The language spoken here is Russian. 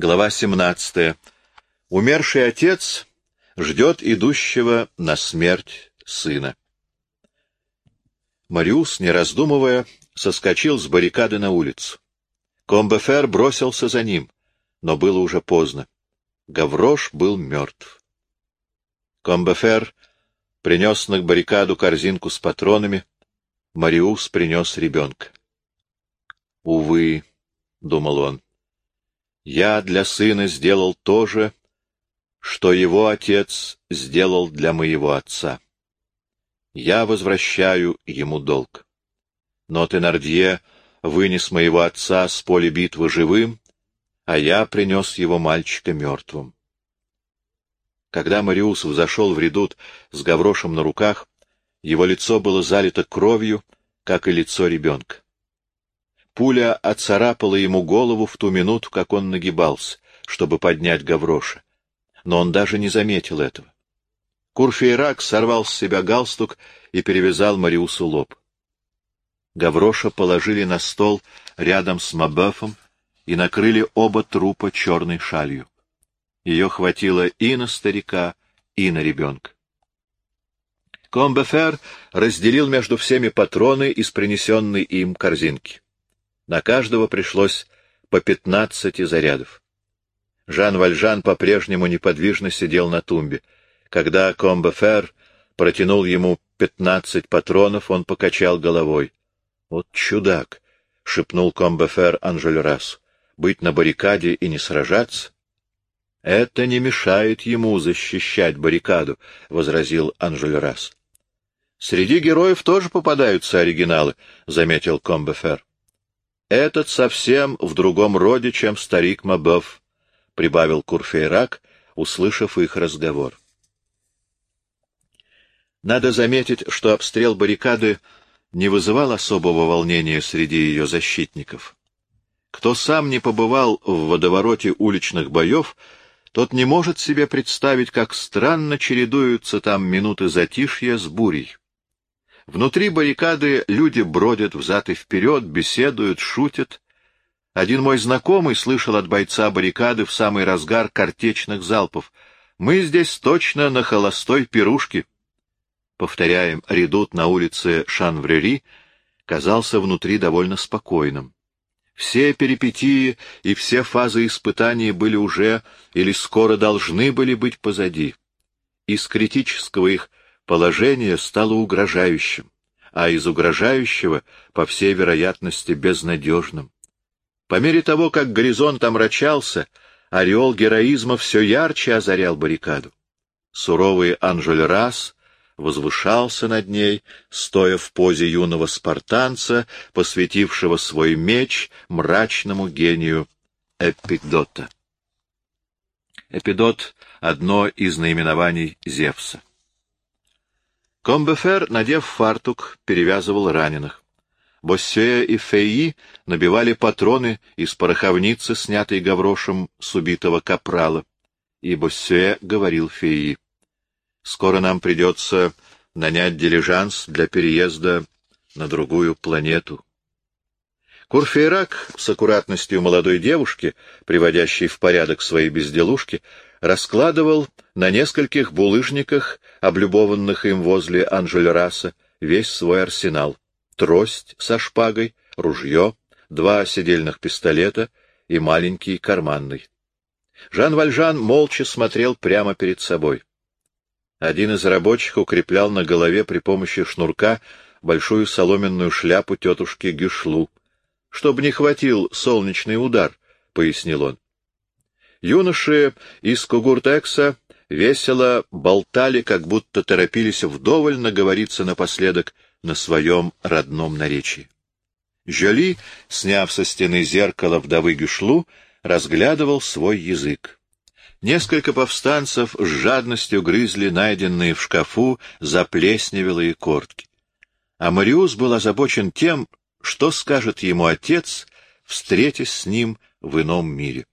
Глава 17. Умерший отец ждет идущего на смерть сына. Мариус, не раздумывая, соскочил с баррикады на улицу. Комбефер бросился за ним, но было уже поздно. Гаврош был мертв. Комбефер принес на баррикаду корзинку с патронами, Мариус принес ребенка. «Увы», — думал он, — я для сына сделал то же, что его отец сделал для моего отца. Я возвращаю ему долг. Но Тенардье вынес моего отца с поля битвы живым, а я принес его мальчика мертвым. Когда Мариус взошел в редут с гаврошем на руках, его лицо было залито кровью, как и лицо ребенка. Пуля оцарапала ему голову в ту минуту, как он нагибался, чтобы поднять Гавроша. Но он даже не заметил этого. Курфейрак сорвал с себя галстук и перевязал Мариусу лоб. Гавроша положили на стол рядом с Мабефом и накрыли оба трупа черной шалью. Ее хватило и на старика, и на ребенка. Комбефер разделил между всеми патроны из принесенной им корзинки. На каждого пришлось по пятнадцати зарядов. Жан Вальжан по-прежнему неподвижно сидел на тумбе. Когда Комбефер протянул ему пятнадцать патронов, он покачал головой. — Вот чудак! — шепнул Комбефер Анжельрасу. — Быть на баррикаде и не сражаться? — Это не мешает ему защищать баррикаду, — возразил Анжельрас. — Среди героев тоже попадаются оригиналы, — заметил Комбефер. Этот совсем в другом роде, чем старик Мабов, — прибавил Курфейрак, услышав их разговор. Надо заметить, что обстрел баррикады не вызывал особого волнения среди ее защитников. Кто сам не побывал в водовороте уличных боев, тот не может себе представить, как странно чередуются там минуты затишья с бурей. Внутри баррикады люди бродят взад и вперед, беседуют, шутят. Один мой знакомый слышал от бойца баррикады в самый разгар картечных залпов. «Мы здесь точно на холостой пирушке». Повторяем, редут на улице Шанврери казался внутри довольно спокойным. Все перипетии и все фазы испытаний были уже или скоро должны были быть позади. Из критического их Положение стало угрожающим, а из угрожающего, по всей вероятности, безнадежным. По мере того, как горизонт омрачался, ореол героизма все ярче озарял баррикаду. Суровый Анжель Рас возвышался над ней, стоя в позе юного спартанца, посвятившего свой меч мрачному гению Эпидота. Эпидот — одно из наименований Зевса. Комбефер, надев фартук, перевязывал раненых. Боссея и Феи набивали патроны из пороховницы, снятой гаврошем с убитого капрала. И Боссея говорил Феи. «Скоро нам придется нанять дилижанс для переезда на другую планету». Курфейрак с аккуратностью молодой девушки, приводящей в порядок свои безделушки, раскладывал на нескольких булыжниках, облюбованных им возле Анжельраса, весь свой арсенал. Трость со шпагой, ружье, два седельных пистолета и маленький карманный. Жан Вальжан молча смотрел прямо перед собой. Один из рабочих укреплял на голове при помощи шнурка большую соломенную шляпу тетушки Гюшлу. — Чтобы не хватил солнечный удар, — пояснил он. Юноши из Кугуртекса весело болтали, как будто торопились вдоволь наговориться напоследок на своем родном наречии. Жоли, сняв со стены зеркало вдовы Гюшлу, разглядывал свой язык. Несколько повстанцев с жадностью грызли найденные в шкафу заплесневелые кортки. А Мариус был озабочен тем, что скажет ему отец, встретясь с ним в ином мире.